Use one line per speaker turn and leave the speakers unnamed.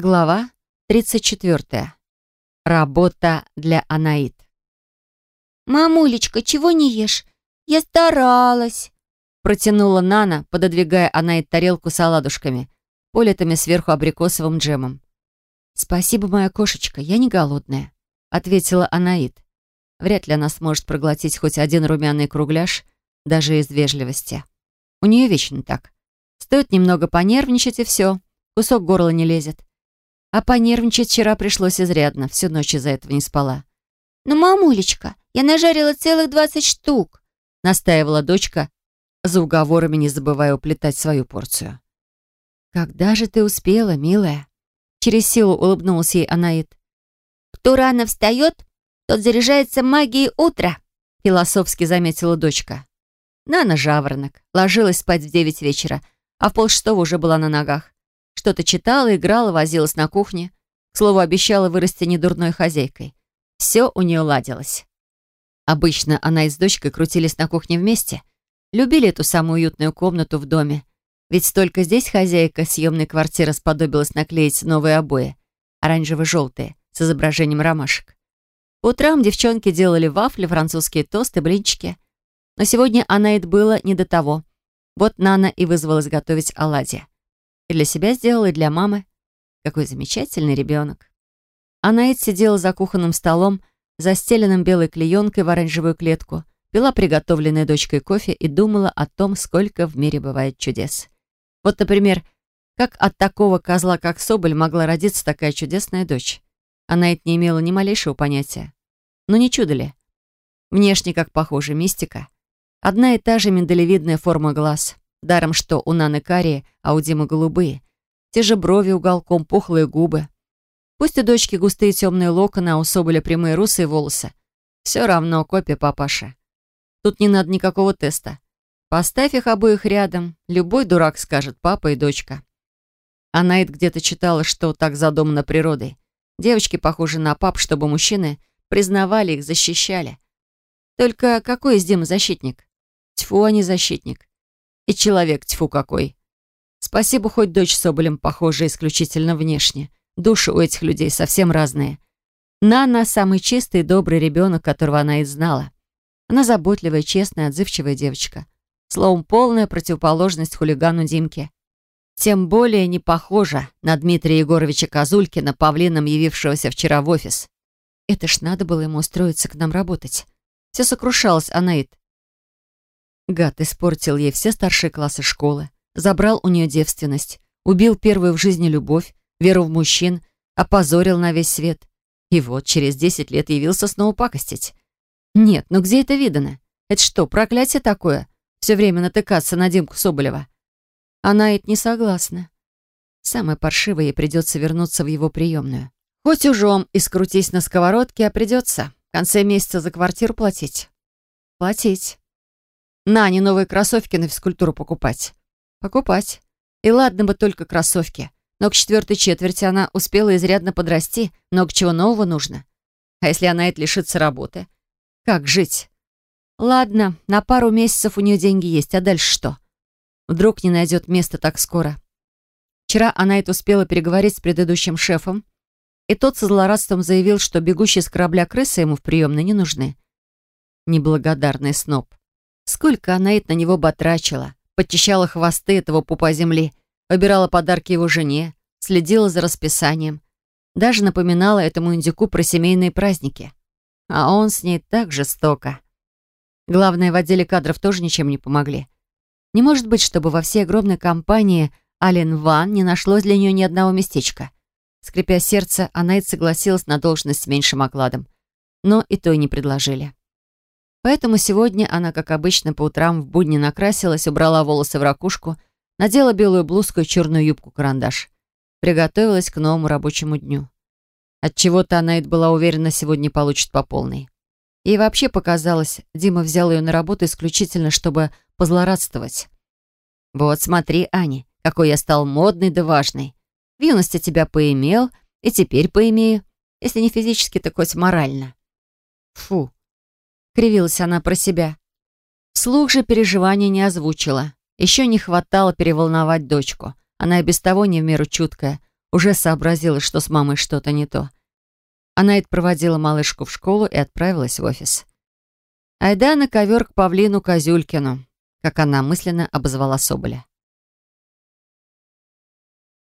Глава 34. Работа для Анаит.
«Мамулечка, чего не ешь? Я старалась!»
Протянула Нана, пододвигая Анаит тарелку с оладушками, политыми сверху абрикосовым джемом. «Спасибо, моя кошечка, я не голодная», — ответила Анаит. Вряд ли она сможет проглотить хоть один румяный кругляш, даже из вежливости. У нее вечно так. Стоит немного понервничать, и все, кусок горла не лезет. А понервничать вчера пришлось изрядно, всю ночь из-за этого не спала.
«Но, мамулечка, я нажарила целых двадцать штук»,
настаивала дочка, за уговорами не забывая уплетать свою порцию. «Когда же ты успела, милая?» Через силу улыбнулась ей Анаит.
«Кто рано встает, тот заряжается магией утра»,
философски заметила дочка. Нана жаворонок, ложилась спать в девять вечера, а в полшестого уже была на ногах. Что-то читала, играла, возилась на кухне. К слову, обещала вырасти недурной хозяйкой. Все у нее ладилось. Обычно она и с дочкой крутились на кухне вместе. Любили эту самую уютную комнату в доме. Ведь только здесь хозяйка съемной квартиры сподобилась наклеить новые обои, оранжево-желтые, с изображением ромашек. По утрам девчонки делали вафли, французские тосты, блинчики. Но сегодня Анаид было не до того. Вот Нана и вызвалась готовить оладьи. И для себя сделала, и для мамы. Какой замечательный ребенок. Анаид сидела за кухонным столом, застеленным белой клеенкой в оранжевую клетку, пила приготовленной дочкой кофе и думала о том, сколько в мире бывает чудес. Вот, например, как от такого козла, как Соболь, могла родиться такая чудесная дочь? Анаид не имела ни малейшего понятия. Но не чудо ли? Внешне как похоже, мистика. Одна и та же миндалевидная форма глаз — Даром, что у Наны карие, а у Димы голубые. Те же брови уголком, пухлые губы. Пусть у дочки густые темные локоны, а у Соболя прямые русые волосы. Все равно копия папаши. Тут не надо никакого теста. Поставь их обоих рядом. Любой дурак скажет папа и дочка. А Найт где-то читала, что так задумано природой. Девочки похожи на пап, чтобы мужчины признавали их, защищали. Только какой из Димы защитник? Тьфу, а не защитник. И человек тьфу какой. Спасибо, хоть дочь Соболем похожа исключительно внешне. Души у этих людей совсем разные. Нана — самый чистый и добрый ребенок, которого она и знала. Она заботливая, честная, отзывчивая девочка. Словом, полная противоположность хулигану Димке. Тем более не похожа на Дмитрия Егоровича Козулькина, павлином явившегося вчера в офис. Это ж надо было ему устроиться к нам работать. Все сокрушалась Анаит. Гад испортил ей все старшие классы школы, забрал у нее девственность, убил первую в жизни любовь, веру в мужчин, опозорил на весь свет. И вот через десять лет явился снова пакостить. Нет, ну где это видано? Это что, проклятие такое? Все время натыкаться на Димку Соболева. Она ведь не согласна. Самое паршивое ей придется вернуться в его приемную. Хоть ужом и скрутись на сковородке, а придется в конце месяца за квартиру платить. Платить. На, не новые кроссовки на физкультуру покупать. Покупать. И ладно бы только кроссовки. Но к четвертой четверти она успела изрядно подрасти, много чего нового нужно. А если она это лишится работы? Как жить? Ладно, на пару месяцев у нее деньги есть, а дальше что? Вдруг не найдет места так скоро. Вчера она это успела переговорить с предыдущим шефом, и тот со злорадством заявил, что бегущие с корабля крысы ему в приемной не нужны. Неблагодарный сноб. Сколько она это на него батрачила, подчищала хвосты этого пупа земли, выбирала подарки его жене, следила за расписанием, даже напоминала этому индюку про семейные праздники. А он с ней так жестоко. Главное, в отделе кадров тоже ничем не помогли. Не может быть, чтобы во всей огромной компании Ален Ван не нашлось для нее ни одного местечка. Скрипя сердце, она и согласилась на должность с меньшим окладом. Но и то и не предложили. Поэтому сегодня она, как обычно, по утрам в будни накрасилась, убрала волосы в ракушку, надела белую блузку и черную юбку-карандаш. Приготовилась к новому рабочему дню. Отчего-то это была уверена, сегодня получит по полной. Ей вообще показалось, Дима взял ее на работу исключительно, чтобы позлорадствовать. «Вот смотри, Аня, какой я стал модный да важный. В юности тебя поимел, и теперь поимею, если не физически, то хоть морально». Фу, кривилась она про себя. Слух же переживания не озвучила. Еще не хватало переволновать дочку. Она и без того не в меру чуткая. уже сообразила, что с мамой что-то не то. Она Найт проводила малышку в школу и отправилась в офис. Айда на ковер к Павлину Козюлькину, как она мысленно обозвала Соболя.